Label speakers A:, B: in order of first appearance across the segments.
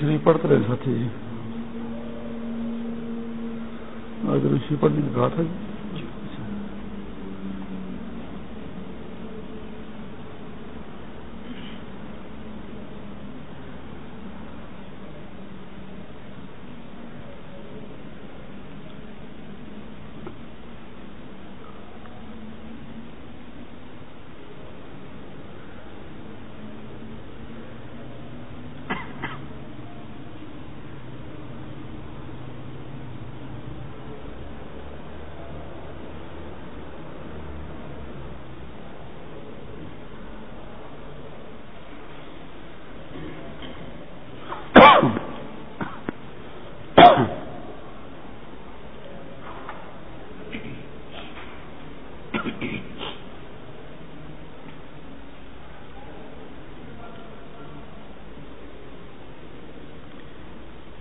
A: شریف پڑھتے رہے ساتھی جی۔ شریف پڑھنے کی بات ہے۔ جی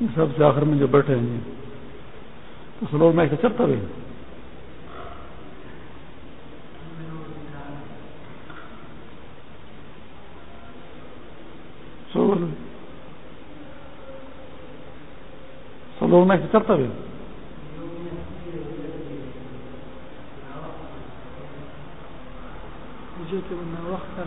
A: سب سے آخر میں جو بیٹھے ہیں جی۔ تو سلو میں ایسے چلتا رہے سلو میں۔ ایسے چلتا رہے وقت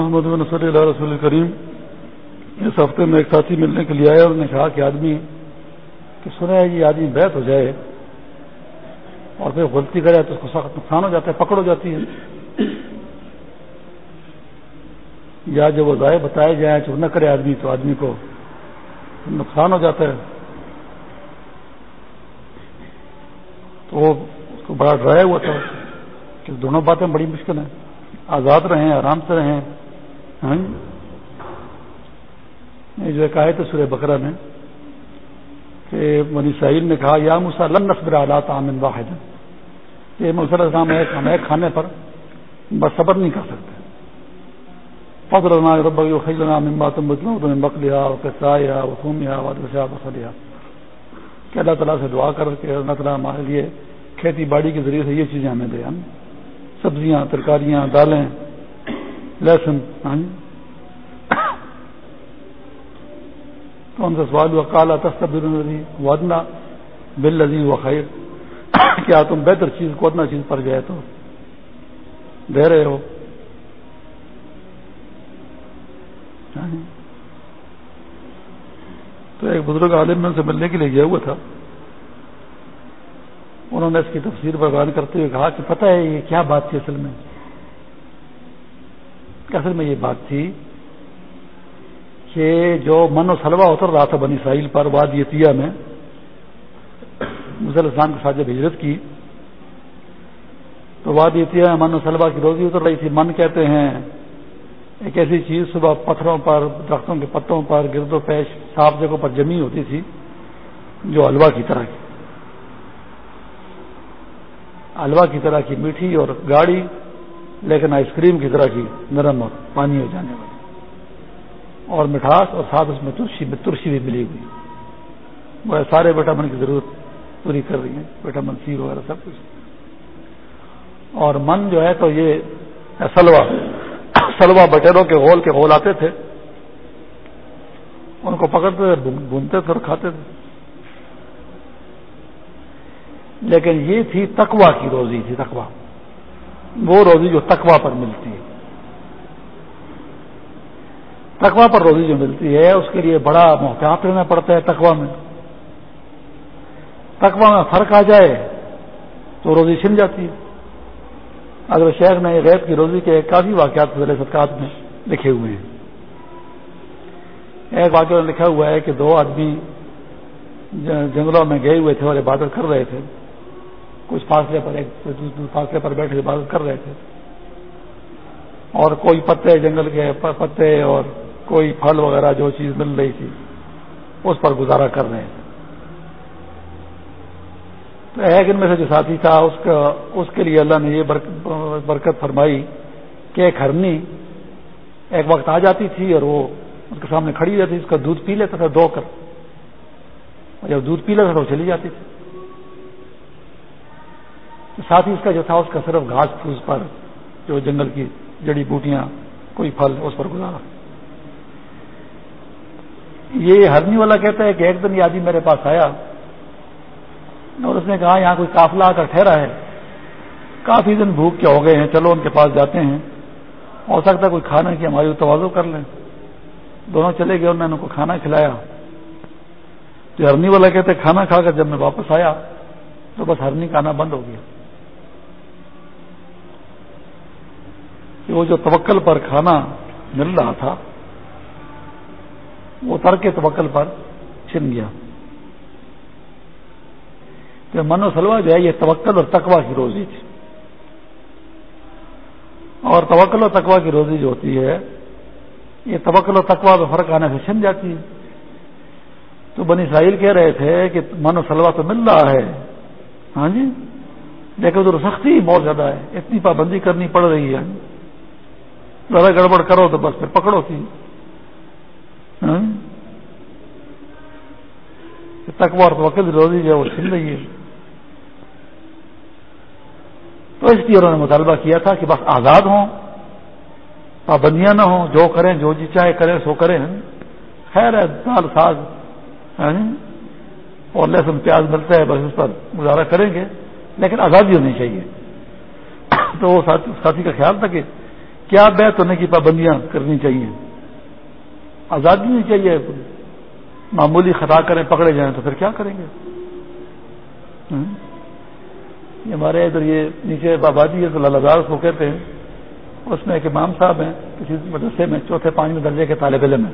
A: محمد صلی اللہ رسول کریم۔ اس ہفتے میں ایک ساتھی ملنے کے لیے آئے انہوں نے کہا کہ آدمی، کہ سنا ہے یہ آدمی بیت ہو جائے اور پھر غلطی کرے تو اس کو سخت نقصان ہو جاتا ہے، پکڑ ہو جاتی ہے۔ یا جب وہ ضائع بتائے جائیں تو نہ کرے آدمی، تو آدمی کو نقصان ہو جاتا ہے۔ تو وہ اس کو بڑا ڈرایا ہوا تھا کہ دونوں باتیں بڑی مشکل ہیں، آزاد رہیں، آرام سے رہیں۔ ہاں جی؟ جو ایک آئے تھے سورہ بکرا میں کہ منی سعید نے کہا، یا مسلم نصبر آلات عامن واحد. یہ مسلم ایک ہم ایک کھانے پر بس صبر نہیں کر سکتے فضل رب خیلنا من بات من بقلیا وقصایا وخومیا وادشا بسلیا کہ اللہ تعالیٰ سے دعا کر کے، اللہ تعالیٰ ہمارے لیے کھیتی باڑی کے ذریعے سے یہ چیزیں ہمیں دے۔ ہم سبزیاں، ترکاریاں، دالیں لہسن تو ان سے سوال ہوا کالا تصبر ودنا بل لذیذ و خیر کیا تم بہتر چیز کو ادنا چیز پر گئے تو؟ دے رہے ہو؟ تو ایک بزرگ عالم میں ان سے ملنے کے لیے گیا ہوا تھا۔ انہوں نے اس کی تفسیر پر بیان کرتے ہوئے کہا کہ پتہ ہے یہ کیا بات تھی اصل میں؟ اصل میں یہ بات تھی کہ جو من و سلوا اتر رہا تھا بنی ساحل پر واد یتیا میں مسل اسلام کے ساتھ جب ہجرت کی، تو واد یتیا میں من و سلوا کی روزی اتر رہی تھی۔ من کہتے ہیں، ایک ایسی چیز صبح پتھروں پر، درختوں کے پتوں پر، گرد و پیش، صاف جگہوں پر جمی ہوتی تھی، جو حلوہ کی طرح کی۔ حلوہ کی طرح کی میٹھی اور گاڑی لیکن آئس کریم کی طرح کی نرم اور پانی ہو جانے والی۔ اور مٹھاس اور ساتھ اس میں ترشی میں بھی ملی ہوئی۔ وہ سارے وٹامن کی ضرورت پوری کر رہی ہیں، وٹامن سی وغیرہ سب کچھ۔ اور من جو ہے تو یہ سلوا سلوا بٹیروں کے ہول کے ہول آتے تھے۔ ان کو پکڑتے تھے بھونتے تھے اور کھاتے تھے۔ لیکن یہ تھی تکوا کی روزی، تھی تکوا وہ روزی جو تکوا پر ملتی ہے۔ تکوا پر روزی جو ملتی ہے، اس کے لیے بڑا محتاط رہنا پڑتا ہے تکوا میں۔ تکوا میں فرق آ جائے تو روزی چھن جاتی ہے۔ اگر شہر میں ریت کی روزی کے کافی واقعات فضل صدقات میں لکھے ہوئے ہیں۔ ایک واقعہ لکھا ہوا ہے کہ دو آدمی جنگلوں میں گئے ہوئے تھے اور عبادت کر رہے تھے۔ کچھ فاصلے پر ایک فاصلے پر بیٹھ کے عبادت کر رہے تھے۔ اور کوئی پتے جنگل کے پتے اور کوئی پھل وغیرہ جو چیز مل رہی تھی، اس پر گزارا کر رہے تھے۔ تو ایک ان میں سے جو ساتھی تھا، اس کا، اس کے لیے اللہ نے یہ برکت فرمائی کہ ایک ہرنی ایک وقت آ جاتی تھی اور وہ اس کے سامنے کھڑی رہتی اس کا دودھ پی لیتا تھا دو کر اور جب دودھ پی لیتا تھا وہ چلی جاتی تھی۔ ساتھ ہی اس کا جو تھا، اس کا صرف گھاس پھوس پر، جو جنگل کی جڑی بوٹیاں، کوئی پھل اس پر گزارا۔ یہ ہرنی والا کہتا ہے کہ ایک دن یہ آدمی میرے پاس آیا اور اس نے کہا، یہاں کوئی کافلا آ کر ٹھہرا ہے۔ کافی دن بھوک کے ہو گئے ہیں، چلو ان کے پاس جاتے ہیں۔ ہو سکتا ہے کوئی کھانے کی ہماری توازو کر لیں۔ دونوں چلے گئے اور میں نے ان کو کھانا کھلایا۔ تو ہرنی والا کہتے کھانا کھا کر جب میں واپس آیا تو بس ہرنی کا آنا بند ہو گیا۔ کہ وہ جو توکل پر کھانا مل رہا تھا، وہ تر کے توکل پر چھن گیا۔ تو من و سلوا جو ہے، یہ توکل اور تقوا کی روزی تھی۔ اور توکل و تقوا کی روزی جو ہوتی ہے، یہ توکل و تقوا میں فرق آنے سے چھن جاتی ہے۔ تو بنی ساحل کہہ رہے تھے کہ من و سلوا تو مل رہا ہے۔ ہاں جی؟ لیکن ادھر سختی بہت زیادہ ہے۔ اتنی پابندی کرنی پڑ رہی ہے۔ ذرا گڑبڑ کرو تو بس پھر پکڑو تھی ہاں؟ تکوا اور روزی جو ہے وہ چھل رہی ہے۔ تو اس لیے انہوں نے مطالبہ کیا تھا کہ بس آزاد ہوں، پابندیاں نہ ہوں، جو کریں، جو جی چاہے کریں، سو کریں۔ خیر ہے، دال ساگ ہاں؟ اور لہسن، پیاز ملتا ہے، بس اس پر گزارا کریں گے۔ لیکن آزادی ہونی چاہیے۔ تو وہ ساتھی کا خیال تھا کہ کیا بیت ہونے کی پابندیاں کرنی چاہیے؟ آزادی نہیں چاہیے۔ معمولی خطا کریں، پکڑے جائیں تو پھر کیا کریں گے؟ ہمارے ادھر یہ نیچے بابادی جی ہے تو لالدار کو کہتے ہیں، اس میں ایک امام صاحب ہیں، کسی مدرسے میں، چوتھے پانچویں درجے کے طالب علم ہیں۔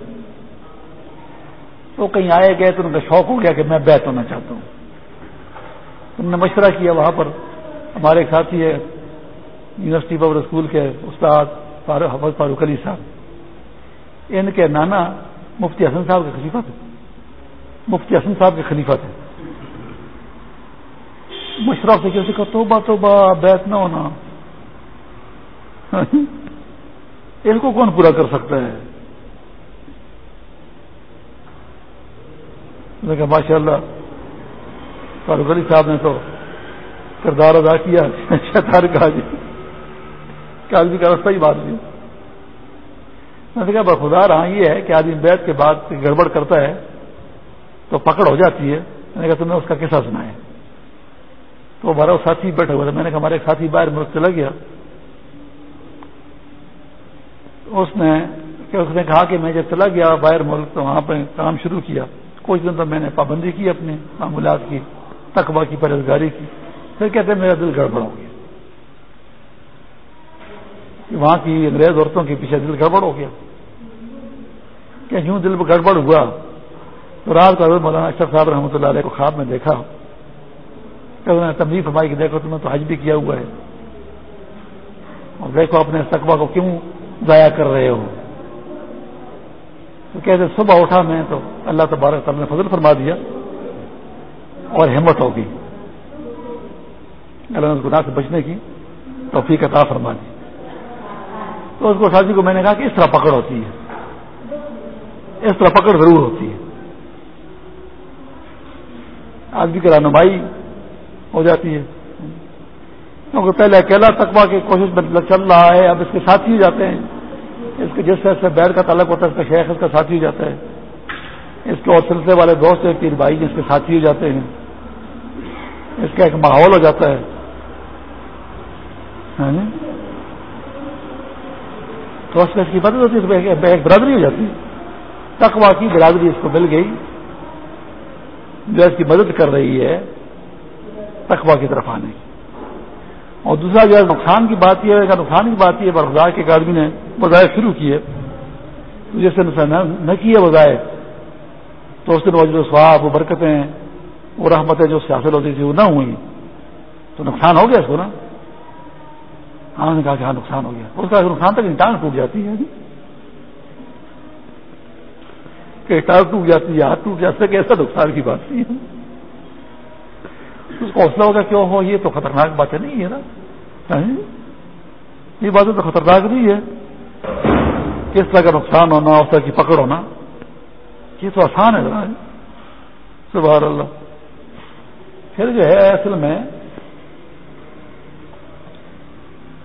A: تو کہیں آئے گئے تو ان کا شوق ہو گیا کہ میں بیت ہونا چاہتا ہوں۔ تم نے مشورہ کیا وہاں پر۔ ہمارے ایک ساتھی ہے یونیورسٹی پبلک اسکول کے استاد حفظ فاروق علی صاحب۔ ان کے نانا مفتی حسن صاحب کے خلیفہ تھے۔ مفتی حسن صاحب کے خلیفہ تھے۔ مشرف سے کسی کا توبہ توبہ، بیت نہ ہونا۔ ان کو کون پورا کر سکتا ہے؟ ماشاء اللہ فاروق علی صاحب نے تو کردار ادا کیا، شیطان کہا جی۔ آدمی جی کا رستہ ہی بات نہیں۔ میں نے کہا بخدا رہا یہ ہے کہ آدمی بیت کے بعد گڑبڑ کرتا ہے تو پکڑ ہو جاتی ہے۔ میں نے کہا تم نے اس کا کیسا سنا ہے۔ تو ہمارا ساتھی بیٹھا ہوا تھا۔ میں نے کہا ہمارے ایک ساتھی باہر ملک چلا گیا۔ اس نے اس نے کہا کہ میں جب چلا گیا باہر ملک تو وہاں پہ کام شروع کیا۔ کچھ دن تو میں نے پابندی کی اپنے معمولات کی تقوا کی پرہزگاری کی۔ پھر کہتے ہیں میرا دل گڑبڑ ہو گیا۔ وہاں کی انگریز عورتوں کے پیچھے دل گڑبڑ ہو گیا۔ کہ یوں دل گڑبڑ ہوا۔ تو رات کو حضرت مولانا اشرف صاحب رحمۃ اللہ علیہ کو خواب میں دیکھا۔ کہ انہوں نے تبلیغ فرمائی کہ دیکھو تم نے تو حج بھی کیا ہوا ہے۔ اور دیکھو اپنے تقوا کو کیوں ضائع کر رہے ہو۔ تو کہتے صبح اٹھا میں تو اللہ تبارک تعالیٰ نے فضل فرما دیا اور ہمت ہوگی۔ اللہ نے گناہ سے بچنے کی توفیق عطا فرما دی۔ تو اس کو شادی کو میں نے کہا کہ اس طرح پکڑ ہوتی ہے۔ اس طرح پکڑ ضرور ہوتی ہے۔ آدمی کی رہنمائی ہو جاتی ہے۔ کیونکہ پہلے اکیلا تقوا کی کوشش میں چل رہا ہے، اب اس کے ساتھی ہی جاتے ہیں۔ اس کے جس طرح سے بیٹھ کا تعلق ہوتا ہے، اس کا شیخ، اس کا ساتھی ہو جاتا ہے۔ اس کے اور سلسلے والے دوست ہیں، پیر بھائی اس کے ساتھی ہو جاتے ہیں۔ اس کا ایک ماحول ہو جاتا ہے۔ ہاں جی؟ ہاں جی؟ تو اس کی مدد ہوتی ہے ایک برادری ہو جاتی ہے۔ تقوا کی برادری اس کو مل گئی۔ جو اس کی مدد کر رہی ہے تقوا کی طرف آنے کی۔ اور دوسرا جو ہے، نقصان کی بات یہ ہے نقصان کی بات یہ ہے کے ایک آدمی نے وظائف شروع کیے جس سے نہ کیے وظائف، تو اس دن وجہ سواب وہ برکتیں، وہ رحمتیں جو سے حاصل ہوتی تھی وہ نہ ہوئی تو نقصان ہو گیا اس کو نا؟ ہاں نے کہا کہ ہاں نقصان ہو گیا۔ اس کا نقصان تک ٹانگ ٹوٹ جاتی ہے جی۔ کہ ٹانگ ٹوٹ جاتی ہے، ہاتھ ٹوٹ جاتا ہے، کہ ایسا نقصان کی بات نہیں ہے۔ اس کو حوصلہ ہوگا کیوں ہو یہ تو خطرناک باتیں نہیں ہے نا۔ ہاں؟ یہ باتیں تو خطرناک نہیں ہے کس طرح کا نقصان ہونا، اس طرح کی پکڑ ہونا، یہ تو آسان ہے ذرا۔ سبحان اللہ۔ پھر جو ہے، اصل میں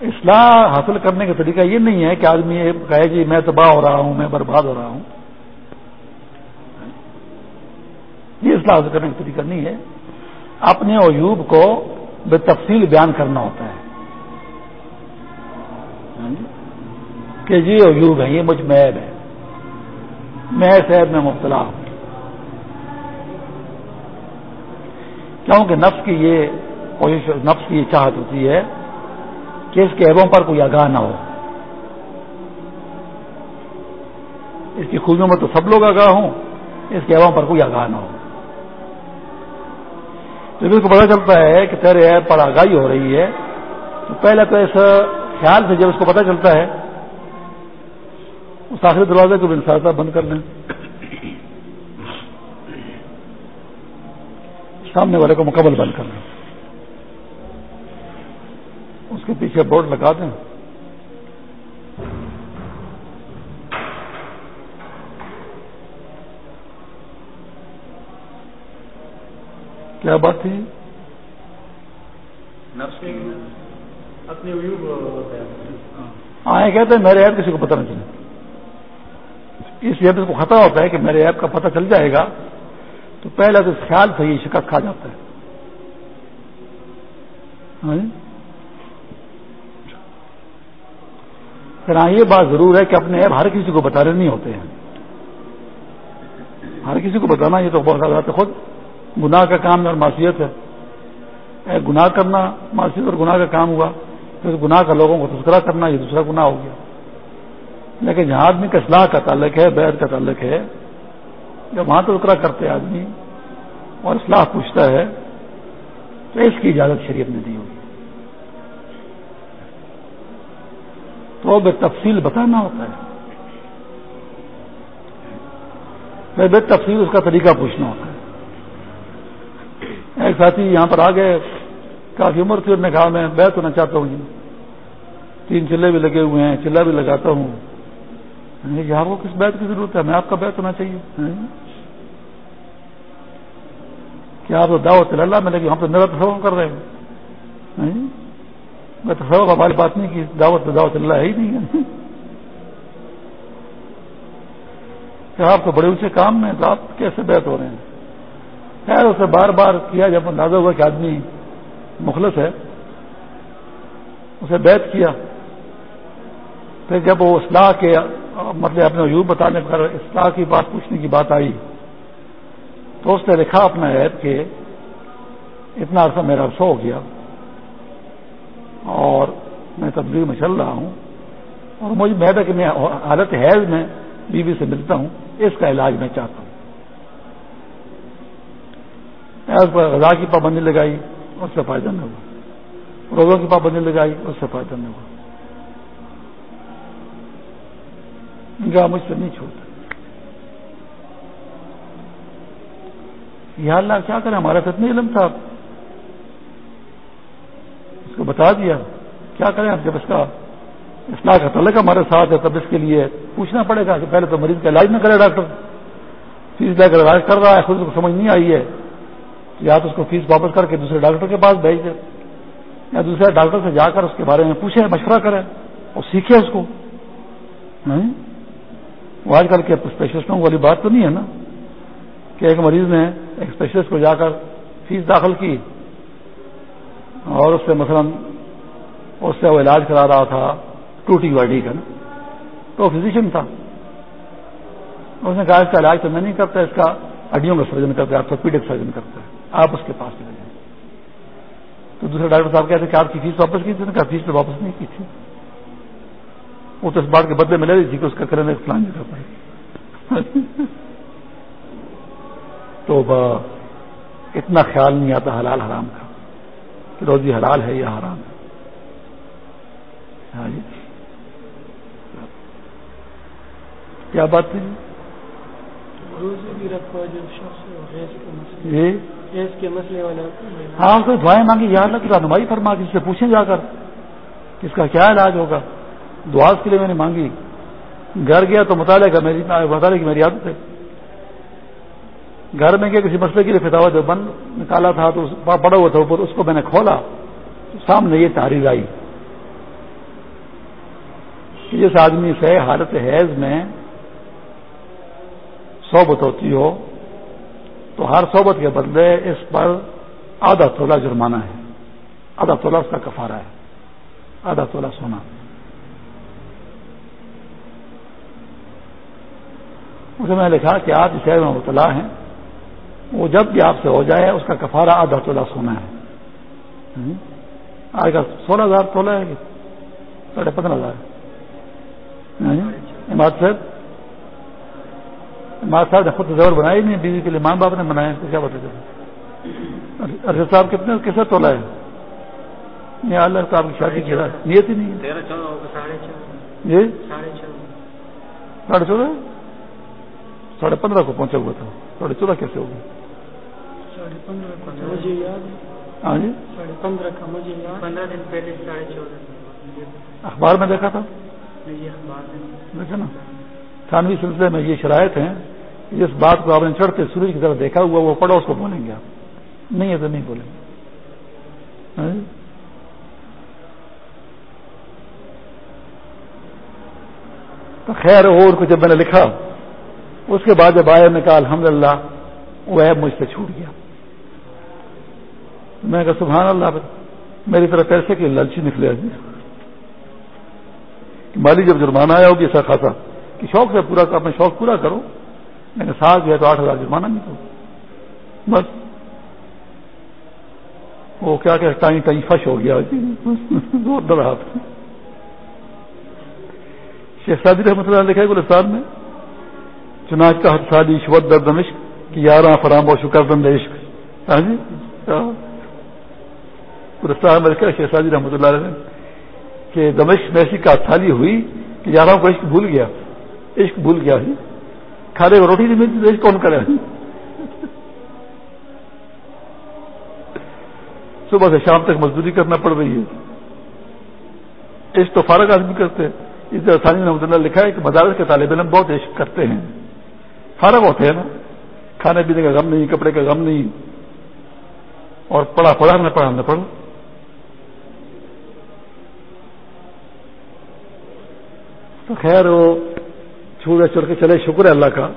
A: اصلاح حاصل کرنے کا طریقہ یہ نہیں ہے کہ آدمی کہے جی میں تباہ ہو رہا ہوں، میں برباد ہو رہا ہوں۔ یہ اصلاح حاصل کرنے کا طریقہ نہیں ہے۔ اپنے عیوب کو بے تفصیل بیان کرنا ہوتا ہے۔ ہاں جی؟ کہ جی عیوب ہے یہ مجھ محب ہے میں صحت میں مبتلا ہوں۔ کیونکہ نفس کی یہ کوشش، نفس کی یہ چاہت ہوتی ہے کہ اس کے عیبوں پر کوئی آگاہ نہ ہو۔ اس کی خوبیوں میں تو سب لوگ آگاہ ہوں، اس کے عیبوں پر کوئی آگاہ نہ ہو۔ جب اس کو پتا چلتا ہے کہ تیرے ایپ پر آگاہی ہو رہی ہے۔ تو پہلے تو اس خیال سے جب اس کو پتا چلتا ہے، اس آخری دروازے کو بھی انسا بند کر لیں۔ سامنے والے کو مکمل بند کر لیں اس کے پیچھے بورڈ لگا دیں۔ کیا بات تھی؟ ہاں کہتے ہیں میرے ایپ کسی کو پتہ نہیں چلے اس لیے کو خطرہ ہوتا ہے کہ میرے ایپ کا پتہ چل جائے گا تو پہلے تو خیال سے یہ شکست کھا جاتا ہے ہاں جی؟ پھر ہاں یہ بات ضرور ہے کہ اپنے ایپ ہر کسی کو بتانے نہیں ہوتے ہیں۔ ہر کسی کو بتانا، یہ تو بہت زیادہ خود گناہ کا کام ہے اور معصیت ہے۔ گناہ کرنا، معصیت اور گناہ کا کام ہوا۔ پھر گناہ کا لوگوں کو تذکرہ کرنا، یہ دوسرا گناہ ہو گیا۔ لیکن جہاں آدمی کا اصلاح کا تعلق ہے بیت کا تعلق ہے جب وہاں تو اترا کرتے آدمی اور اصلاح پوچھتا ہے، تو اس کی اجازت شریعت نے دی ہوگی۔ تو بے تفصیل بتانا ہوتا ہے۔ میں بے تفصیل اس کا طریقہ پوچھنا ہوتا ہے۔ ایک ساتھی یہاں پر آ گئے، کافی عمر تھی نے کہا، میں بیت ہونا چاہتا ہوں جی۔ تین چلے بھی لگے ہوئے ہیں، چلا بھی لگاتا ہوں۔ یار، وہ کس بیت کی ضرورت ہے؟ میں آپ کا بیت ہونا چاہیے۔ کیا آپ دعوت اللہ میں لگی ہم تو میرا تصور کر رہے ہیں۔ میں تصور ہماری بات نہیں کی دعوت دعوت اللہ ہے ہی نہیں۔ ہے آپ کو بڑے اونچے کام میں تو آپ کیسے بیت ہو رہے ہیں؟ خیر، اسے بار بار کیا جب اندازہ ہوا کہ آدمی مخلص ہے، اسے بیت کیا۔ پھر جب وہ اصلاح کے مطلب اپنے عجوب بتانے پر اصلاح کی بات پوچھنے کی بات آئی، تو اس نے لکھا اپنا ایپ کہ اتنا عرصہ میرا عرصہ ہو گیا۔ میں تبدیلی میں چل رہا ہوں اور مجھے میں کہ میں حالت حیض میں بیوی سے ملتا ہوں، اس کا علاج میں چاہتا ہوں۔ پر غذا کی پابندی لگائی اس سے فائدہ نہیں ہوا۔ روزوں کی پابندی لگائی اس سے فائدہ نہیں ہوا۔ مجھ سے نہیں چھوڑتا۔ یہ اللہ کیا کریں؟ ہمارا تو علم تھا۔ اس کو بتا دیا۔ کیا کریں جب اس کا اصلاح کا تعلق ہمارے ساتھ ہے، تب اس کے لیے پوچھنا پڑے گا کہ پہلے تو مریض کا علاج نہ کرے ڈاکٹر۔ فیس لے کر علاج کر رہا ہے، خود کو سمجھ نہیں آئی ہے یا تو اس کو فیس واپس کر کے دوسرے ڈاکٹر کے پاس بھیج دے یا دوسرے ڈاکٹر سے جا کر اس کے بارے میں پوچھے مشورہ کرے اور سیکھے اس کو۔ وہ آج کل کے اسپیشلسٹوں والی بات تو نہیں ہے نا کہ ایک مریض نے ایک اسپیشلسٹ کو جا کر فیس داخل کی اور اس سے مثلا اس سے وہ علاج کرا رہا تھا، ٹوٹی واڈی کا نا۔ تو فزیشین تھا۔ اس نے کہا، اس کا علاج تو میں نہیں کرتا، اس کا ہڈیوں کا سرجن کرتا ہے آرتھوپیڈک سرجن کرتا ہے۔ آپ اس کے پاس چلے جائیں۔ تو دوسرے ڈاکٹر صاحب کہتے کہ آپ کی فیس واپس کی تھی؟ کہا، فیس تو واپس نہیں کی تھی۔ وہ تو اس بات کے بدلے میں لے رہی تھی کہ اس کا کرنے فلان جگہ پر تو اتنا خیال نہیں آتا، حلال حرام کا۔ کہ روزی حلال ہے یا حرام ہے۔ ہاں جی۔ کیا بات تھی جی؟ ہاں اس کو دعائیں مانگی یاد لگ رہنمائی فرما کسی سے پوچھیں جا کر اس کا کیا علاج ہوگا۔ دعاز کے لیے میں نے مانگی۔ گھر گیا تو مطالعہ کا میری مطالعے کی میری عادت ہے۔ گھر میں گیا کسی مسئلے کے لیے فتوا جو بند نکالا تھا تو پڑا ہوا تھا اوپر اس کو میں نے کھولا۔ سامنے یہ تحریر آئی۔ کہ جس آدمی سے حالت حیض میں صحبت ہوتی ہو، تو ہر صحبت کے بدلے اس پر آدھا تولہ جرمانہ ہے۔ آدھا تولہ اس کا کفارہ ہے۔ آدھا تولہ سونا۔ اسے میں نے لکھا کہ آپ جسے میں مبتلا ہیں، وہ جب بھی آپ سے ہو جائے، اس کا کفارہ آدھا تولہ سونا ہے۔ آج کا سولہ ہزار تولہ ہے کہ ساڑھے پندرہ ہزار۔ اماد صاحب ماں صاحب نے خود زور بنائی نہیں بیوی کے لیے ماں باپ نے بنایا کو کیا بتا ارشد صاحب کتنے کیسے تولا ہے نہیں اللہ صاحب کی شادی کی نیت ہی نہیں جی؟ ساڑھے چودہ۔ ساڑھے پندرہ کو پہنچا ہوا تھا۔ ساڑھے چودہ کیسے ہوگا ہاں جی؟ اخبار میں دیکھا تھا؟ نا تھانوی سلسلے میں یہ شرائط ہیں، جس بات کو آپ نے چڑھتے سورج کی طرف دیکھا ہوا، وہ پڑھو، اس کو بولیں گے آپ۔ نہیں ہے تو نہیں بولیں گے۔ ہاں جی؟ تو خیر اور کو جب میں نے لکھا، اس کے بعد جب آیا، میں کہا الحمد للہ وہ ایپ مجھ سے چھوٹ گیا۔ میں کہا، سبحان اللہ میری طرف پیسے کی لالچی نکلے۔ مالی جب جرمانہ آیا ہوگی، ایسا خاصا کہ شوق سے پورا اپنا شوق پورا کرو میں نے سال جو تو آٹھ ہزار جرمانہ نہیں تو بس۔ وہ کیا کہ ٹائم ٹائم فش ہو گیا۔ جی، زور ہاتھ شیخ سادی رحمۃ اللہ لکھا ہے گلستان میں چناچ کا حد سادی شبت در دمشق کی یارہ فرام و شکر دند عشق۔ ہاں جی؟ ہاں۔ شہزادی رحمۃ اللہ علیہ کہ دمشق میں ایسی کاتھالی ہوئی کہ یارہ کو عشق بھول گیا، عشق بھول گیا کھانے کو روٹی نہیں ملتی تو عشق کون کرے؟ صبح سے شام تک مزدوری کرنا پڑ رہی ہے۔ عشق تو فارغ آدمی کرتے ہیں۔ اس طرح ثانی رحمۃ اللہ لکھا ہے کہ مدارس کے طالب علم بہت عشق کرتے ہیں۔ فارغ ہوتے ہیں نا۔ کھانے پینے کا غم نہیں، کپڑے کا غم نہیں۔ اور پڑھا پڑھا نہ پڑھا نہ پڑھا۔ تو خیر وہ چھوڑے چھوڑ کے چلے، شکر ہے اللہ کا۔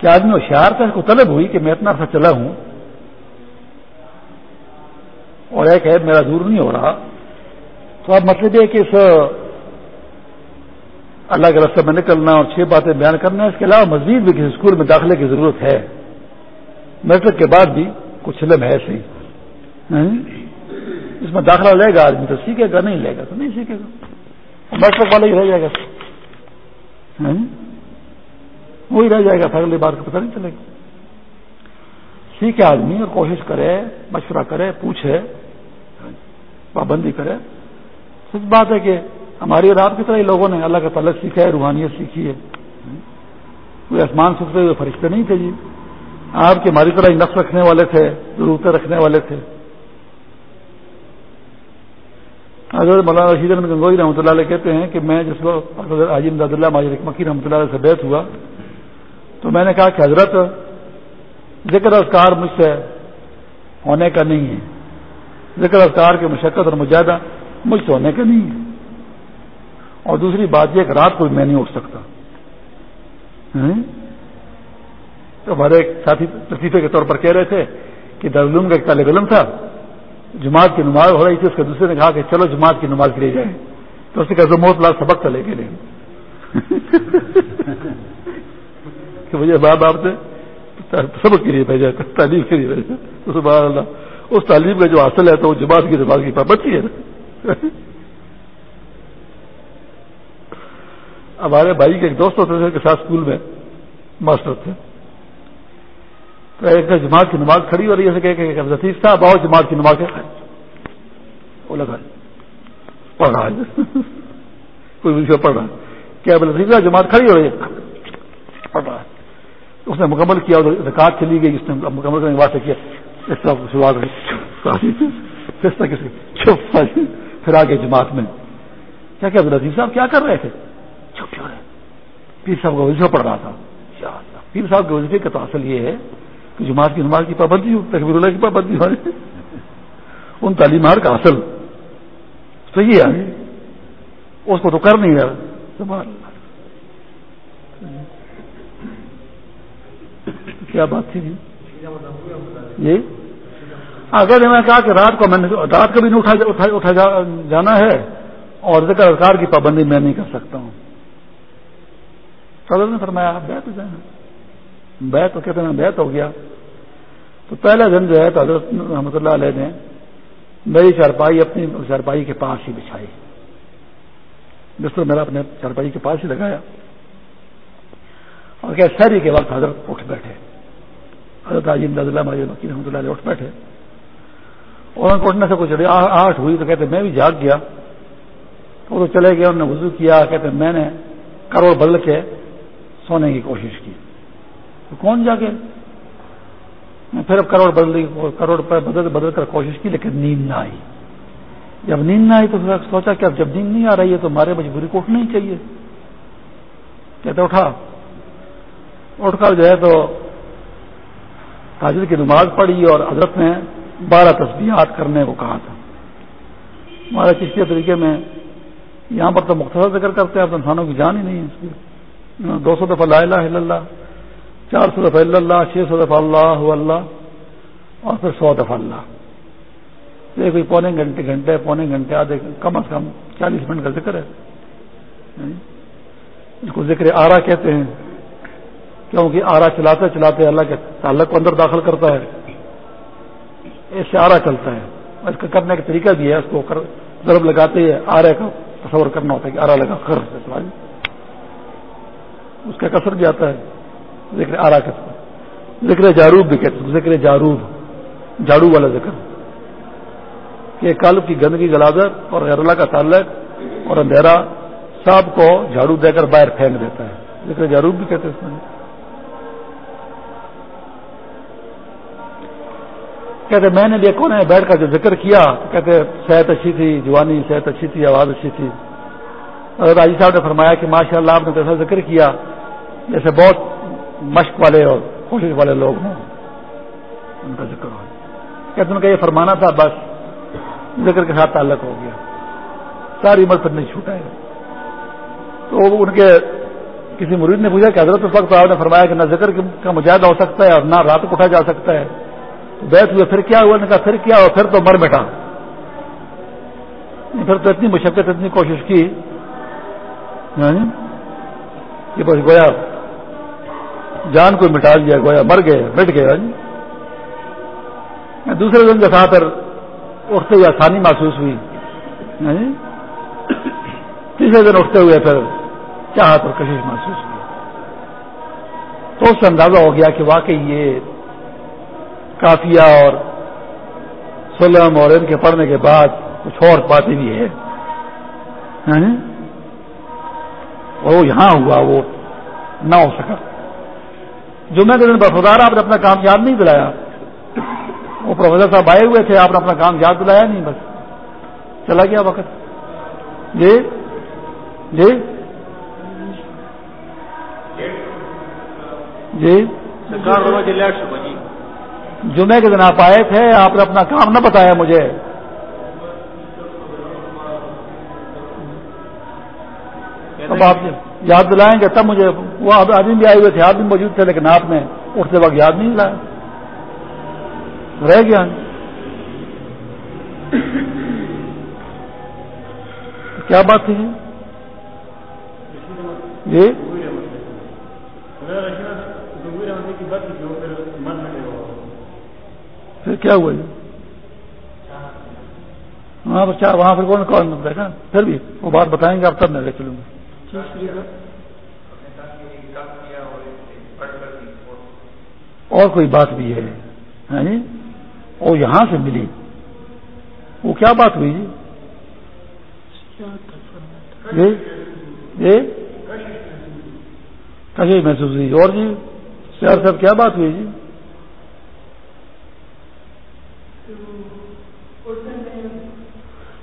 A: کہ آدمی ہوشیار تھا، اس کو طلب ہوئی کہ میں اتنا سا چلا ہوں اور ایک ہے میرا دور نہیں ہو رہا۔ تو اب مطلب یہ کہ اس، اللہ کے رستے میں نکلنا اور چھ باتیں بیان کرنا، اس کے علاوہ مزید بھی کسی اسکول میں داخلے کی ضرورت ہے۔ میٹرک کے بعد بھی کچھ علم ہے صحیح ہاں؟ اس میں داخلہ لے گا آدمی، تو سیکھے گا، نہیں لے گا تو نہیں سیکھے گا۔ میٹرک والا ہی رہ جائے گا۔ وہی رہ جائے گا اگلی بات کا پتہ نہیں چلے گا۔ سیکھے آدمی اور کوشش کرے مشورہ کرے پوچھے پابندی کرے۔ سچ بات ہے کہ ہماری اور آپ کی طرح لوگوں نے اللہ کا تعلق سیکھا ہے روحانیت سیکھی ہے۔ کوئی آسمان سکھتے ہوئے فرشتے نہیں تھے جی۔ آپ کی ہماری طرح نقص رکھنے والے تھے ضرورتیں رکھنے والے تھے۔ حضرت مولانا رشید احمد گنگوئی رحمۃ اللہ علیہ کہتے ہیں کہ میں جس کو عظیم داد اللہ ماجر مکی رحمۃ اللہ علیہ سے بیت ہوا، تو میں نے کہا کہ حضرت، ذکر اذکار مجھ سے ہونے کا نہیں ہے۔ ذکر اذکار کی مشقت اور مجاہدہ مجھ سے ہونے کا نہیں ہے۔ اور دوسری بات یہ کہ رات کو بھی میں نہیں اٹھ سکتا۔ تو ہمارے ایک ساتھی لطیفے کے طور پر کہہ رہے تھے کہ دارالعلوم کا ایک طالب علم تھا جماعت کی نماز ہو رہی تھی اس کے دوسرے نے کہا کہ چلو جماعت کی نماز کے لیے جائیں۔ تو اس نے کہا موت لاکھ سبق چلے کے لیے کہ مجھے ماں باپ نے سبق کے لیے بھیجا تعلیم کے لیے بھیجا۔ اللہ۔ اس تعلیم کا جو حاصل ہے تو وہ جماعت کی نماز کی پابندی ہے نا۔ ہمارے بھائی کے ایک دوست ہوتے تھے کے ساتھ اسکول میں ماسٹر تھے۔ تو ایک جماعت کی نماز کھڑی ہو رہی ہے کہ لطیف صاحب آؤ جماعت کی نماز وہ لگا۔ پڑھ رہا ہے کوئی وشو پڑھ رہا ہے کیا لطیف صاحب جماعت کھڑی ہو رہی ہے۔ پڑھ رہا ہے اس نے مکمل کیا رکاٹ چلی گئی اس نے مکمل کرنے کے واسطے کیا۔ اس طرح شروعات چھپ پھر آگے جماعت میں۔ کیا کہ لطیف صاحب کیا کر رہے تھے؟ چھپ کیوں رہے؟ پیر صاحب کا وظیفہ پڑھ رہا تھا۔ پیر صاحب کے وظیفے کا تو اصل یہ ہے کہ جماعت کی نماز کی پابندی ہو تقبیر اللہ کی پابندی ہو۔ ان تعلیمات کا اصل۔ صحیح ہے۔ اس کو تو کر نہیں رہا۔ کیا بات تھی جی؟ اگر ہاں، میں کہا کہ رات کو میں نے رات کو بھی نہیں اٹھا جانا ہے۔ اور ذکر اذکار کی پابندی میں نہیں کر سکتا ہوں۔ صدر نے فرمایا بیت ہو جائیں۔ بیت تو کہتے ہیں بیت ہو گیا۔ تو پہلا دن جو ہے تو حضرت رحمۃ اللہ علیہ نے میری چارپائی اپنی چارپائی کے پاس ہی بچھائی۔ جس بستر میرا اپنے چارپائی کے پاس ہی لگایا۔ اور کیا شہری کے وقت حضرت اٹھ بیٹھے۔ حضرت عظیم اللہ مکی رحمۃ اللہ علیہ اٹھ بیٹھے۔ اور ان کو اٹھنے سے کچھ آٹھ ہوئی تو کہتے میں بھی جاگ گیا۔ وہ چلے گئے، انہوں نے وضو کیا، کہتے میں نے کروڑ بدل کے سونے کی کوشش کی۔ تو کون جا کے؟ پھر اب کروڑ بدل کروڑ روپئے بدل بدل کر کوشش کی، لیکن نیند نہ آئی۔ جب نیند نہ آئی تو پھر سوچا کہ اب جب نیند نہیں آ رہی ہے تو ہمارے مجبوری کو اٹھنا ہی چاہیے۔ کہتے اٹھا۔ اٹھ کر جو ہے تو تاجر کی نماز پڑھی اور حضرت نے بارہ تصویرات کرنے کو کہا تھا۔ ہمارے چشتی طریقے میں یہاں پر تو مختصر ذکر کرتے ہیں اب انسانوں کی جان ہی نہیں ہے اس کی۔ دو سو دفعہ لا الہ الا اللہ چار سو دفعہ اللہ چھ سو دفعہ اللہ اللہ، اور پھر سو دفعہ اللہ۔ یہ کوئی پونے گھنٹے گھنٹے، پونے گھنٹے، آدھے، کم از کم چالیس منٹ کا ذکر ہے۔ یعنی اس کو ذکر آرا کہتے ہیں۔ کیونکہ آرا چلاتے چلاتے اللہ کے تعلق کو اندر داخل کرتا ہے۔ اس سے آرا چلتا ہے۔ اس کا کرنے کا طریقہ بھی ہے، اس کو ضرب لگاتے ہیں، آرے کا تصور کرنا ہوتا ہے کہ آرا لگا کر اس کا کثر بھی آتا ہے۔ ذکر آرا کثر ذکر جاروب بھی کہتے ہیں۔ ذکر جاروب جاڑو والا ذکر۔ کہ قلب کی گندگی گلازر اور غیر اللہ کا تعلق اور اندھیرا سب کو جھاڑو دے کر باہر پھینک دیتا ہے۔ ذکر جاروب بھی کہتے ہیں اس میں۔ کہتے میں نے دیکھو نا بیٹھ کر جو ذکر کیا، کہتے صحت اچھی تھی، جوانی، صحت اچھی تھی، آواز اچھی تھی۔ حضرت راجی صاحب نے فرمایا کہ ماشاء اللہ آپ نے ایسا ذکر کیا، جیسے بہت مشق والے اور کوشش والے لوگ ہوں۔ ان کا ذکر ہو۔ کہتے ان کا یہ فرمانا تھا، بس ذکر کے ساتھ تعلق ہو گیا۔ ساری عمر پھر نہیں چھوٹا ہے۔ تو ان کے کسی مرید نے پوچھا کہ حضرت اس وقت آپ نے فرمایا کہ نہ ذکر کا مجاہدہ ہو سکتا ہے اور نہ رات کو اٹھا جا سکتا ہے۔ بیت ہوئے، پھر کیا ہوا؟ نے کہا، پھر کیا ہوا؟ پھر تو مر بیٹا پھر تو اتنی مشقت، اتنی کوشش کی۔ ہاں جی؟ کہ بس گویا جان کو مٹا دیا، گویا مر گئے، مٹ گئے ہاں جی۔ دوسرے دن کے ساتھ اٹھتے ہوئے آسانی محسوس ہوئی ہاں جی۔ تیسرے دن اٹھتے ہوئے پھر چاہت اور کشش محسوس ہوئی۔ تو اس سے اندازہ ہو گیا کہ واقعی یہ کافیا اور سلم اور ان کے پڑھنے کے بعد کچھ اور باتیں بھی ہے ہاں جی۔ وہ یہاں ہوا، وہ نہ ہو سکا۔ جمعے کے دن بفدار آپ نے اپنا کام یاد نہیں دلایا۔ وہ پروفیسر صاحب آئے ہوئے تھے آپ نے اپنا کام یاد دلایا نہیں بس۔ چلا گیا وقت۔ جی؟ جی؟ جی؟ جمعے کے دن آپ آئے تھے آپ نے اپنا کام نہ بتایا مجھے۔ اب آپ یاد دلائیں گے تب مجھے وہ آدمی بھی آئے ہوئے تھے، آدمی موجود تھے لیکن آپ نے اٹھتے وقت یاد نہیں لایا رہ گیا۔ کیا بات تھی؟ جی؟ پھر کیا ہوا جی؟ وہاں پر وہاں پھر کون کون دیکھا پھر بھی وہ بات بتائیں گے، آپ تب میں لے چلوں گا۔ اور کوئی بات بھی ہے؟ ہاں جی؟ اور یہاں سے ملی۔ وہ کیا بات ہوئی جی؟ جی؟ جی؟ محسوس ہوئی۔ اور جی؟ سیار صاحب کیا بات ہوئی جی؟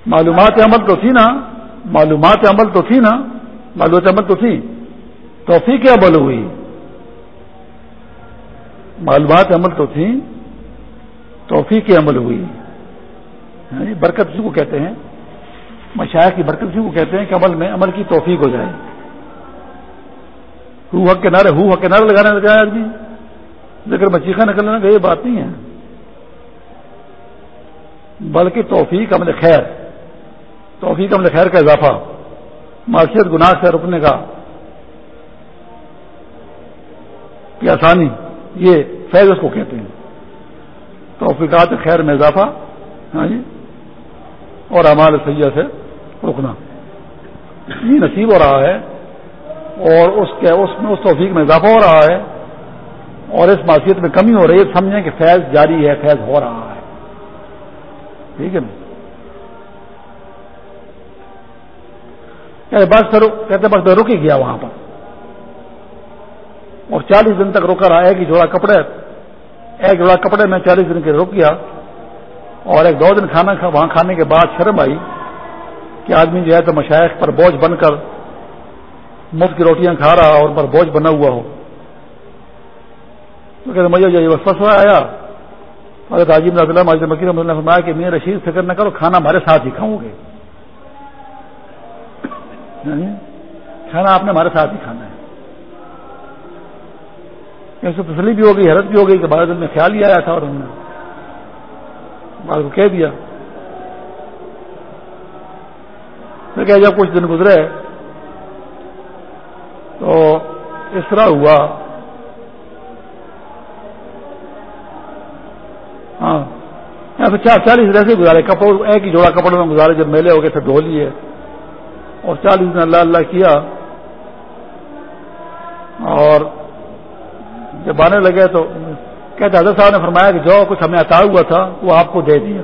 A: معلومات عمل تو تھی نا۔ معلومات عمل تو تھی نا۔ معلومات عمل تو تھی توفیق عمل ہوئی. معلومات عمل تو تھی توفیق عمل ہوئی. یعنی برکت اسی کو کہتے ہیں. مشاعر کی برکت اسی کو کہتے ہیں کہ عمل میں عمل کی توفیق ہو جائے. ہو حق کے نعرے، ہو حق کے نعرے لگانے لگا آدمی. ذکر میں نکلنا یہ بات نہیں ہے. بلکہ توفیق عمل خیر. توفیق عمل خیر کا اضافہ. معاشیت گناہ سے رکنے کا کی آسانی، یہ فیض اس کو کہتے ہیں۔ توفیقات خیر میں اضافہ ہاں جی اور ہمارے سیاح سے رکنا۔ یہ نصیب ہو رہا ہے اور اس کے، اس میں، اس توفیق میں اضافہ ہو رہا ہے اور اس معاشیت میں کمی ہو رہی ہے۔ سمجھیں کہ فیض جاری ہے، فیض ہو رہا ہے۔ ٹھیک ہے۔ نا یعنی بس پھر کہتے بس میں رک ہی گیا وہاں پر۔ اور چالیس دن تک روکا رہا، ایک ہی جوڑا کپڑے، ایک جوڑا کپڑے میں چالیس دن کے روک گیا۔ اور ایک دو دن کھانا وہاں کھانے کے بعد شرم آئی کہ آدمی جو ہے تو مشائق پر بوجھ بن کر مفت کی روٹیاں کھا رہا اور پر بوجھ بنا ہوا ہو۔ تو کہتے مجھے جو فسوا آیا اگر تعجیم اللہ مکیر رحمۃ اللہ فرمایا کہ میں رشید فکر نہ کرو، کھانا ہمارے ساتھ ہی کھاؤں گے۔ کھانا آپ نے ہمارے ساتھ ہی کھانا ہے۔ اس تسلی بھی ہو گئی، حیرت بھی ہو گئی کہ بارہ دن میں خیال ہی آیا تھا اور ہم نے بات کو کہہ دیا۔ پھر کہ جب کچھ دن گزرے تو اس طرح ہوا۔ ہاں چار چالیس دن ایسے گزارے، کپڑوں، ایک ہی جوڑا کپڑوں میں گزارے، جب میلے ہو گئے تھے دھو لیے۔ اور چالیس دن اللہ اللہ کیا اور جب آنے لگے تو کہتے حضرت صاحب نے فرمایا کہ جو کچھ ہمیں عطا ہوا تھا، وہ آپ کو دے دیا۔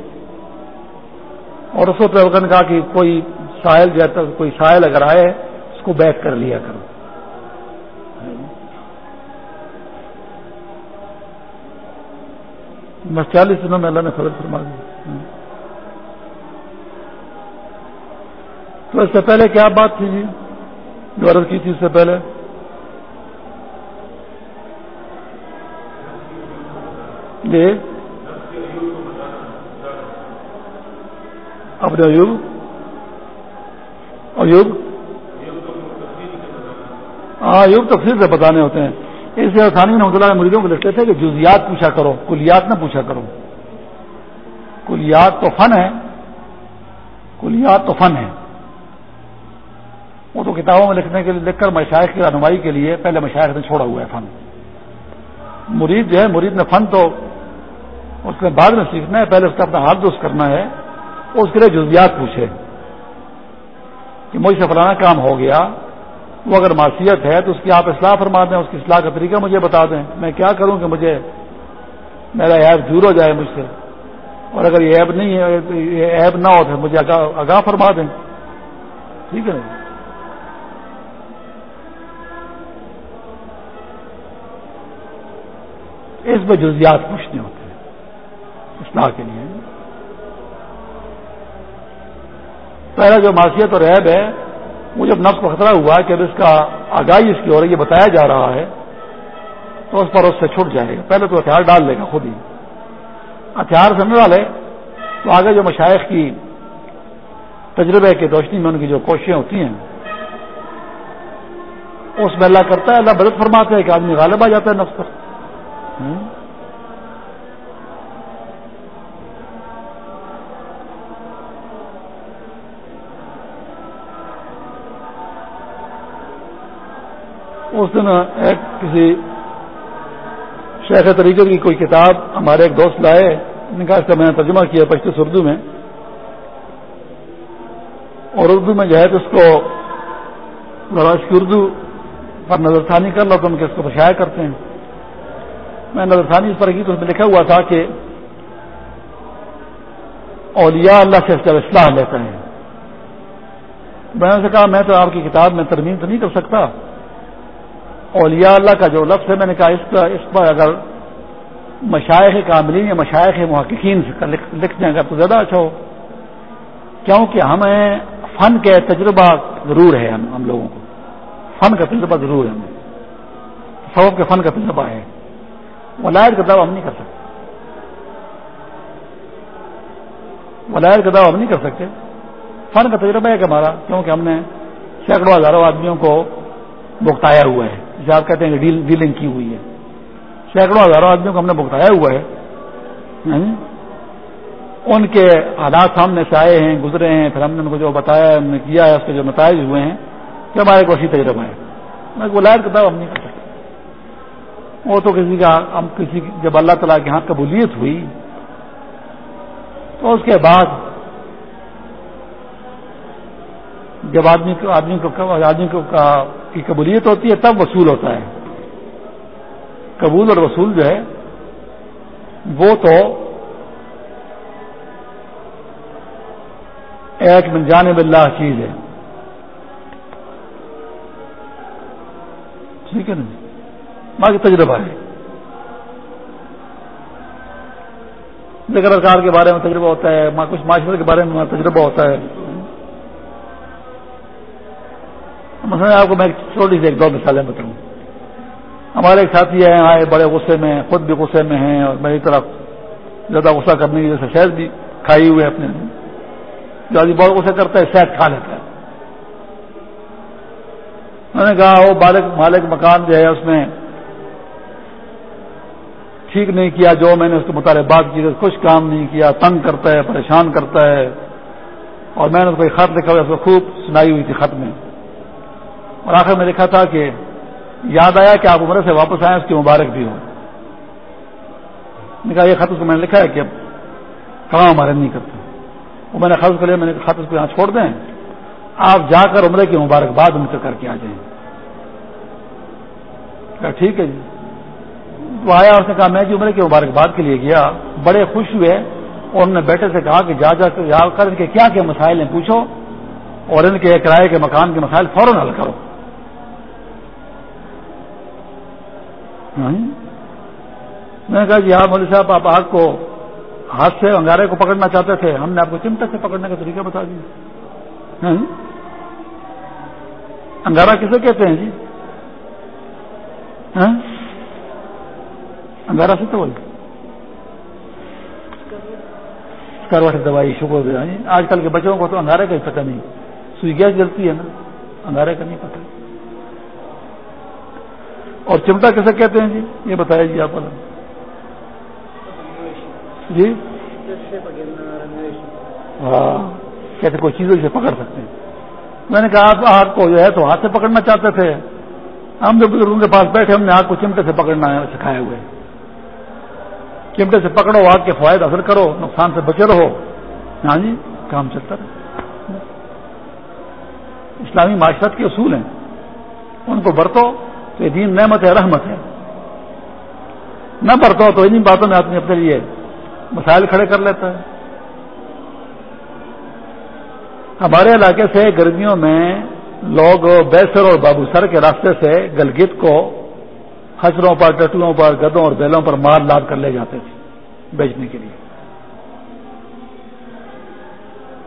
A: اور اس وقت نے کہا کہ کوئی سائل جو کوئی سائل اگر آئے، اس کو بیک کر لیا کرو۔ بس چالیس دنوں میں اللہ نے فرض فرما دیا تو اس سے پہلے کیا بات تھی جی؟ جو عرض کی تھی اس سے پہلے؟ جی؟ اپنے ایوب؟ ایوب؟ ہاں ایوب تفصیل سے بتانے ہوتے ہیں۔ اس لیے ثانی نحمد اللہ مریضوں کو لکھتے تھے کہ جزیات پوچھا کرو، کلیات نہ پوچھا کرو۔ کلیات تو فن ہے۔ کلیات تو فن ہے۔ وہ تو کتابوں میں لکھنے کے لیے لکھ کر مشاعر کی رہنمائی کے لیے پہلے مشاعر نے چھوڑا ہوا ہے فن۔ مرید جو ہے، مرید نے فن تو اس نے بعد میں سیکھنا ہے، پہلے اس کا اپنا ہاتھ دوست کرنا ہے اس کے لیے جزیات پوچھے کہ مجھ سے فلانا کام ہو گیا، وہ اگر معصیت ہے تو اس کی آپ اصلاح فرما دیں، اس کی اصلاح کا طریقہ مجھے بتا دیں۔ میں کیا کروں کہ مجھے میرا ایپ دور ہو جائے مجھ سے؟ اور اگر یہ ایپ نہیں ہے، یہ ایپ نہ ہو تو مجھے آگاہ فرما دیں۔ ٹھیک ہے اس میں جزیات پوچھنے ہوتے ہیں اصلاح کے لیے۔ پہلا جو معاشیت اور عیب ہے وہ جب نفس کو خطرہ ہوا کہ اب اس کا آگاہی اس کی اور یہ بتایا جا رہا ہے، تو اس پر اس سے چھوٹ جائے گا۔ پہلے تو ہتھیار ڈال لے گا خود ہی۔ ہتھیار سے نہ ڈالے تو آگے جو مشائق کی تجربے کی روشنی میں ان کی جو کوششیں ہوتی ہیں، اس میں اللہ کرتا ہے، اللہ مدد فرماتے ہے کہ آدمی غالب آ جاتا ہے نفس پر۔ اس دن ایک کسی شیخ طریقے کی کوئی کتاب ہمارے ایک دوست لائے نے کہا اس کا میں نے ترجمہ کیا پچیس اردو میں۔ اور اردو میں جو ہے تو اس کو اس کی اردو پر نظر ثانی کر لو تو ان کے اس کو بشایا کرتے ہیں۔ میں نظر ثانی پر کی تو اس میں لکھا ہوا تھا کہ اولیاء اللہ سے جب اصلاح لیتا ہے میں نے کہا میں تو آپ کی کتاب میں ترمیم تو نہیں کر سکتا۔ اولیاء اللہ کا جو لفظ ہے میں نے کہا اس پر اس پر اگر مشائق کاملین یا مشائق محققین لکھ دیں اگر تو زیادہ اچھا ہو۔ کیونکہ ہمیں فن کے تجربہ ضرور ہے ہم ہم لوگوں کو۔ فن کا تجربہ ضرور ہے ہمیں سبب کے فن کا تجربہ ہے۔ ولاد کا دعویٰ ہم نہیں کر سکتے۔ ولاد کا دعویٰ ہم نہیں کر سکتے۔ فن کا تجربہ ہے کہ ہمارا، کیونکہ ہم نے سینکڑوں ہزاروں آدمیوں کو بکتایا ہوا ہے۔ جسے آپ کہتے ہیں ڈیل، ڈیلنگ کی ہوئی ہے۔ سینکڑوں ہزاروں آدمیوں کو ہم نے بکتایا ہوا ہے۔ ہاں جی؟ ان کے حالات سامنے سے آئے ہیں، گزرے ہیں، پھر ہم نے ان کو جو بتایا، ہم نے کیا ہے اس کے جو نتائج ہوئے ہیں کہ ہمارے کو اسی تجربہ ہے۔ میں ولاد کتاب ہم نہیں کر سکتے۔ وہ تو کسی کا ہم کسی جب اللہ تعالیٰ کے ہاتھ قبولیت ہوئی، تو اس کے بعد جب آدمی کو آدمی کو آدمی کو کی قبولیت ہوتی ہے، تب وصول ہوتا ہے۔ قبول اور وصول جو ہے، وہ تو ایک من جانب اللہ چیز ہے۔ ٹھیک ہے نا جی؟ باقی تجربہ ہے۔ ذکر کار کے بارے میں تجربہ ہوتا ہے کچھ معاشرے کے بارے میں تجربہ ہوتا ہے۔ مثلا آپ کو میں چھوٹی سی ایک دو مثالیں بتاؤں۔ ہمارے ایک ساتھی ہیں، آئے بڑے غصے میں خود بھی غصے میں ہیں اور میری طرف زیادہ غصہ کرنے کی جیسے شہد بھی کھائی ہوئے اپنے جو آدمی بہت غصہ کرتا ہے، شہد کھا لیتا ہے۔ میں نے کہا، وہ بالک مالک مکان جو ہے، اس میں ٹھیک نہیں کیا، جو میں نے اس کے مطابق بات کی کچھ کام نہیں کیا، تنگ کرتا ہے، پریشان کرتا ہے۔ اور میں نے اس کو خط لکھا ہوا، اس کو خوب سنائی ہوئی تھی خط میں۔ اور آخر میں لکھا تھا کہ یاد آیا کہ آپ عمرے سے واپس آئیں، اس کی مبارک بھی ہو۔ کہا، یہ خط اس کو میں نے لکھا ہے کہ کہاں ہمارے نہیں کرتے؟ وہ میں نے خط کر لیا میں نے خط اس کو یہاں چھوڑ دیں۔ آپ جا کر عمرے کی مبارکباد ان سے کر کے آ جائیں۔ کہا، ٹھیک ہے جی۔ تو آیا اس نے کہا، میں جی عمرے کی مبارکباد کے لیے گیا، بڑے خوش ہوئے اور انہوں نے بیٹے سے کہا کہ جا جا کر، ان کے کیا کیا مسائل ہیں، پوچھو اور ان کے کرائے کے مکان کے مسائل فوراً حل کرو۔ میں نے کہا جی ہاں مودی صاحب، آپ آگ کو ہاتھ سے انگارے کو پکڑنا چاہتے تھے، ہم نے آپ کو چمٹک سے پکڑنے کا طریقہ بتا دیا۔ انگارا کسے کہتے ہیں جی؟ ہاں؟ ہاں؟ انگارا سے تو کروٹ دوائی شکر جی آج کل کے بچوں کو تو انگارے کا ہی پتہ نہیں۔ سوئی گیس جلتی ہے نا۔ انگارے کا نہیں پتہ۔ اور چمٹا کیسے کہتے ہیں جی؟ یہ بتایا جی آپ جی؟ ہاں۔ کہتے کوئی چیزوں سے پکڑ سکتے ہیں۔ میں نے کہا آپ آگ کو جو ہے تو ہاتھ سے پکڑنا چاہتے تھے۔ ہم جو بزرگوں کے پاس بیٹھے، ہم نے آگ کو چمٹے سے پکڑنا ہے سکھائے ہوئے۔ چمٹے سے پکڑو، آگ کے فوائد حاصل کرو، نقصان سے بچے رہو۔ ہاں جی کام چلتا رہے۔ اسلامی معاشرت کے اصول ہیں۔ ان کو برتو تو یہ دین نعمت ہے، رحمت ہے۔ نہ برتو تو انہیں باتوں میں آدمی اپنے لیے مسائل کھڑے کر لیتا ہے۔ ہمارے علاقے سے گرمیوں میں لوگ بیسر اور بابو سر کے راستے سے گلگت کو خچروں پر، ٹٹوؤں پر گدوں اور بیلوں پر مار لاد کر لے جاتے تھے بیچنے کے لیے۔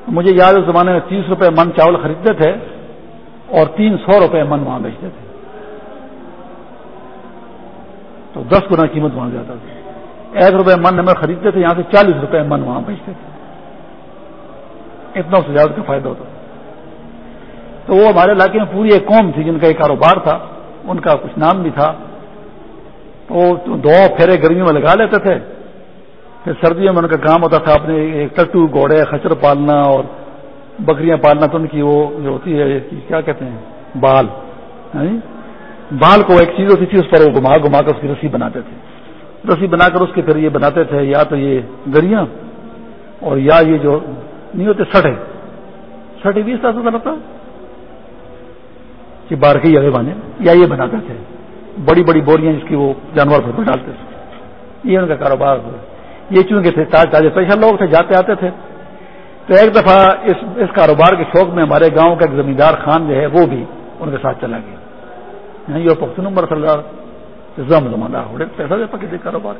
A: مجھے یاد اس زمانے میں تیس روپے من چاول خریدتے تھے اور تین سو روپے من وہاں بیچتے تھے۔ تو دس گنا قیمت وہاں جاتا تھا۔ ایک روپے من ہمیں خریدتے تھے، یہاں سے چالیس روپے من وہاں بیچتے تھے۔ اتنا اس زیادہ کا فائدہ ہوتا تو وہ ہمارے علاقے میں پوری ایک قوم تھی جن کا ایک کاروبار تھا، ان کا کچھ نام بھی تھا۔ تو دو پھیرے گرمیوں میں لگا لیتے تھے۔ پھر سردیوں میں ان کا کام ہوتا تھا اپنے ایک ٹٹو گھوڑے، خچر پالنا اور بکریاں پالنا، تو ان کی وہ جو ہوتی ہے کیا کہتے ہیں؟ بال۔ ہاں جی؟ بال کو ایک چیز ہوتی تھی، اس پر وہ گھما گھما کر اس کی رسی بناتے تھے۔ رسی بنا کر اس کے پھر یہ بناتے تھے، یا تو یہ گریاں اور یا یہ جو نہیں ہوتے، سٹے۔ سٹے بھی اس طرح سے بناتا؟ کہ بار کے آگے بانے یا یہ بناتے تھے۔ بڑی بڑی بوریاں جس کی وہ جانور پر ڈالتے تھے۔ یہ ان کا کاروبار یہ چونکہ تھے تاج تازے پیشہ لوگ تھے، جاتے آتے تھے۔ تو ایک دفعہ اس اس کاروبار کے شوق میں ہمارے گاؤں کا ایک زمیندار خان جو ہے، وہ بھی ان کے ساتھ چلا گیا۔ یہ پختون نمبر سردار زماندار ہو پیسہ دے پکے کاروبار۔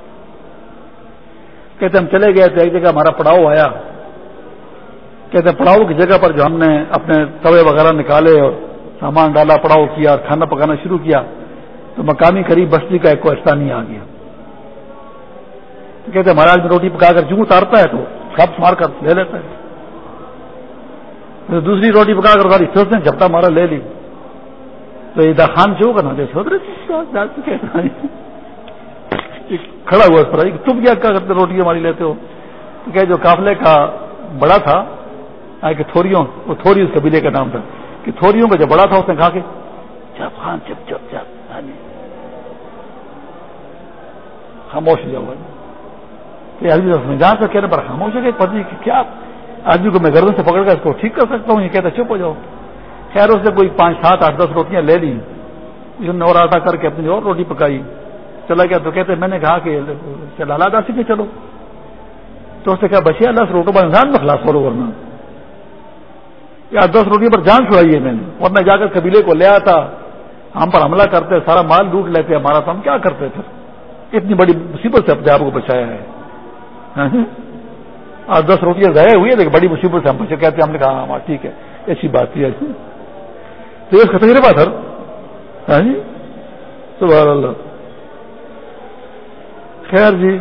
A: کہتے ہم چلے گئے تو ایک جگہ ہمارا پڑاؤ آیا۔ کہتے ہیں پڑاؤ کی جگہ پر جو ہم نے اپنے توے وغیرہ نکالے اور سامان ڈالا، پڑاؤ کیا اور کھانا پکانا شروع کیا۔ تو مقامی قریب بستی کا ایک کوستانی آ گیا۔ تو کہتے ہمارا آدمی روٹی پکا کر جوں اتارتا ہے تو سب مار کر لے لیتا ہے۔ تو دوسری روٹی پکا کر ساری سوچتے ہیں جھپٹا مارا، لے لی۔ تو یہ داخان سے ہوگا نا؟ کھڑا ہوا اس پر۔ تم کیا کرتے روٹی ہماری لیتے ہو۔ تو کہ جو قافلے کا بڑا تھا کہ تھوریوں، وہ تھوری اس قبیلے کا نام تھا۔ کہ تھوریوں کا جو بڑا تھا، اس نے کہا کہ چپ خان چپ چپ خاموش ہو جاؤ۔ آدمی جان کر کہنے پر خاموش ہے پتی کہ کیا آدمی کو میں گردن سے پکڑ کر اس کو ٹھیک کر سکتا ہوں، یہ کہتا چپ ہو جاؤ۔ خیر، اس نے کوئی پانچ، سات، آٹھ، دس روٹیاں لے لی اس نے اور آٹا کر کے اپنی اور روٹی پکائی۔ چلا گیا تو کہتے میں نے کہا کہ لالا داسی پہ چلو۔ تو اس نے کہا، بچے دس روٹوں پر انسان میں خلاص کرو ورنہ۔ یا دس روٹیوں پر جان چھڑائی ہے میں نے۔ ورنہ جا کر قبیلے کو لے آتا۔ ہم پر حملہ کرتے، سارا مال لوٹ لیتے، ہمارا تو ہم کیا کرتے پھر؟ اتنی بڑی مصیبت سے اپنے آپ کو بچایا ہے۔ ہاں جی؟ اور دس روٹیاں ضائع ہوئی ہے، لیکن بڑی مصیبت سے ہم بچے، کہتے ہیں ہم نے کہا ہاں, ہاں، ٹھیک ہے، ایسی بات تھی ایسی تو اس کا تجربہ سر ہاں جی۔ سبحان اللہ۔ خیر جی۔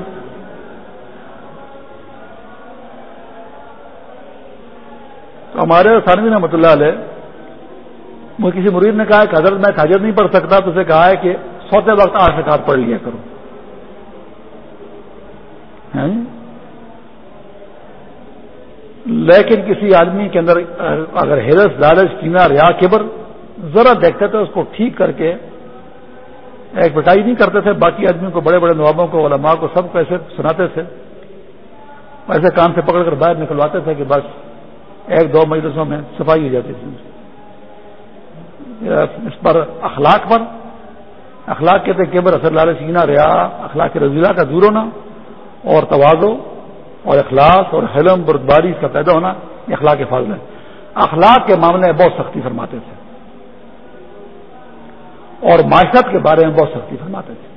A: تو ہمارے سانوی رحمۃ اللہ علیہ مجھے کسی مرید نے کہا کہ حضرت میں حاجر نہیں پڑھ سکتا، تو اسے کہا ہے کہ سوتے وقت آٹھ رکعت پڑھ لیا کرو۔ لیکن کسی آدمی کے اندر اگر ہیرس لالچ کینا ریا کبر، ذرا دیکھتے تھے اس کو ٹھیک کر کے ایک بٹائی نہیں کرتے تھے، باقی آدمیوں کو، بڑے بڑے نوابوں کو، علماء کو سب کو ایسے سناتے تھے، ایسے کام سے پکڑ کر باہر نکلواتے تھے کہ بس ایک دو مجلسوں میں صفائی ہو جاتی تھی۔ اس پر اخلاق پر، اخلاق کہتے کیبر اثر لال سینا ریا، اخلاق کے رضیلہ کا دور ہونا۔ اور توازو اور اخلاق اور حلم، بردباری اس کا پیدا ہونا یہ اخلاق کے فاضل ہے اخلاق کے معاملے میں بہت سختی فرماتے تھے۔ اور معاشرت کے بارے میں بہت سختی فرماتے تھے۔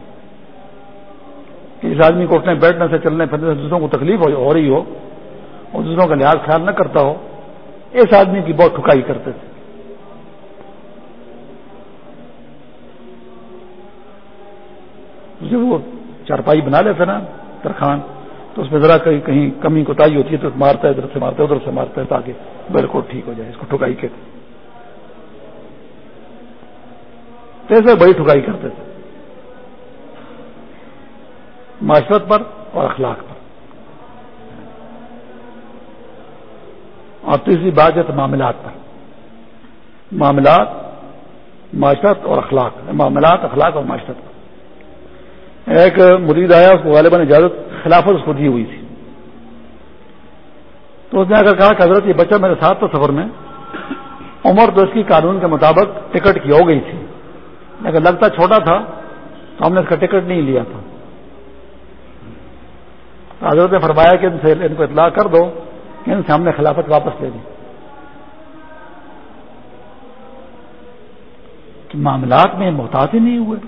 A: کہ اس آدمی کو اٹھنے، بیٹھنے سے چلنے، پھرنے سے دوسروں کو تکلیف ہو رہی ہو اور دوسروں کا لحاظ خیال نہ کرتا ہو، اس آدمی کی بہت ٹھکائی کرتے تھے۔ جب وہ چارپائی بنا لیتے نا۔ ترخان تو اس میں ذرا کہیں کہیں کمی کوتا ہوتی ہے تو مارتا ہے، ادھر سے مارتا ہے، ادھر سے مارتا ہے تاکہ بالکل ٹھیک ہو جائے، اس کو ٹھکائی کے ایسے بڑی ٹھکائی کرتے تھے۔ معاشرت پر اور اخلاق پر۔ اور تیسری بات ہے تو معاملات پر۔ معاملات، معاشرت اور اخلاق۔ معاملات، اخلاق اور معاشرت پر۔ ایک مرید آیا، اس کو غالباً اجازت، خلافت اس کو دی ہوئی تھی۔ تو اس نے اگر کہا کہ حضرت یہ بچہ میرے ساتھ تھا سفر میں عمر تو اس کی قانون کے مطابق ٹکٹ کی ہو گئی تھی۔ لیکن لگتا چھوٹا تھا تو ہم نے اس کا ٹکٹ نہیں لیا تھا۔ تو حضرت نے فرمایا کہ ان سے ان کو اطلاع کر دو کہ ان سے ہم نے خلافت واپس لے دی معاملات میں محتاط ہی نہیں ہوئے۔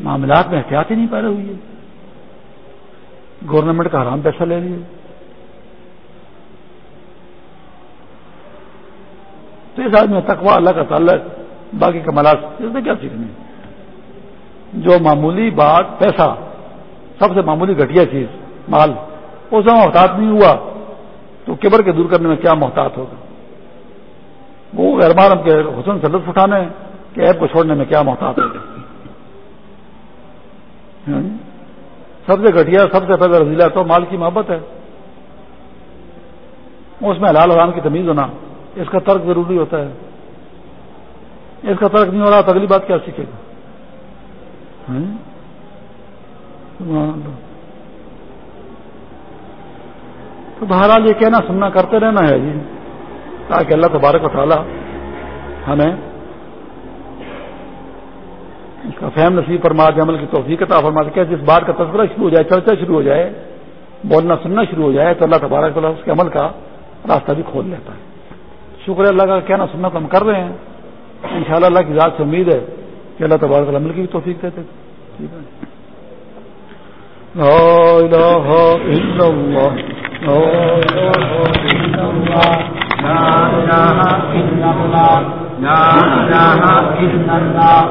A: معاملات میں احتیاط ہی نہیں پیدا ہوئی ہے۔ گورنمنٹ کا حرام پیسہ لے لیے تو اس آدمی تقوا اللہ کا تعلق، باقی کمالات اس میں کیا سیکھنے جو معمولی بات، پیسہ، سب سے معمولی گھٹیا چیز، مال، اس میں محتاط نہیں ہوا، تو کبر کے دور کرنے میں کیا محتاط ہوگا؟ وہ غیر کے حسن سے لطف اٹھانے، کہ ایپ کو چھوڑنے میں کیا محتاط ہوگا ہاں؟ سب سے گھٹیا، سب سے پہلے رضیلا تو مال کی محبت ہے۔ اس میں حلال حرام کی تمیز ہونا، اس کا ترک ضروری ہوتا ہے۔ اس کا ترک نہیں ہو رہا تو اگلی بات کیا سیکھے گا؟ ہاں؟ تو بہرحال یہ کہنا سننا کرتے رہنا ہے جی تاکہ اللہ تبارک و تعالیٰ ہمیں اس کا فہم نصیب فرما دے، عمل کی توفیق عطا فرما دے۔ کہ جس بات کا تذکرہ شروع ہو جائے، چرچا شروع ہو جائے، بولنا سننا شروع ہو جائے، تو اللہ تبارک تعالیٰ اس کے عمل کا راستہ بھی کھول لیتا ہے۔ شکر اللہ کا کہنا سننا تو ہم کر رہے ہیں۔ ان شاء اللہ اللہ کی ذات سے امید ہے کہ اللہ تبارک عمل کی بھی توفیق دیتے ٹھیک ہے۔ لا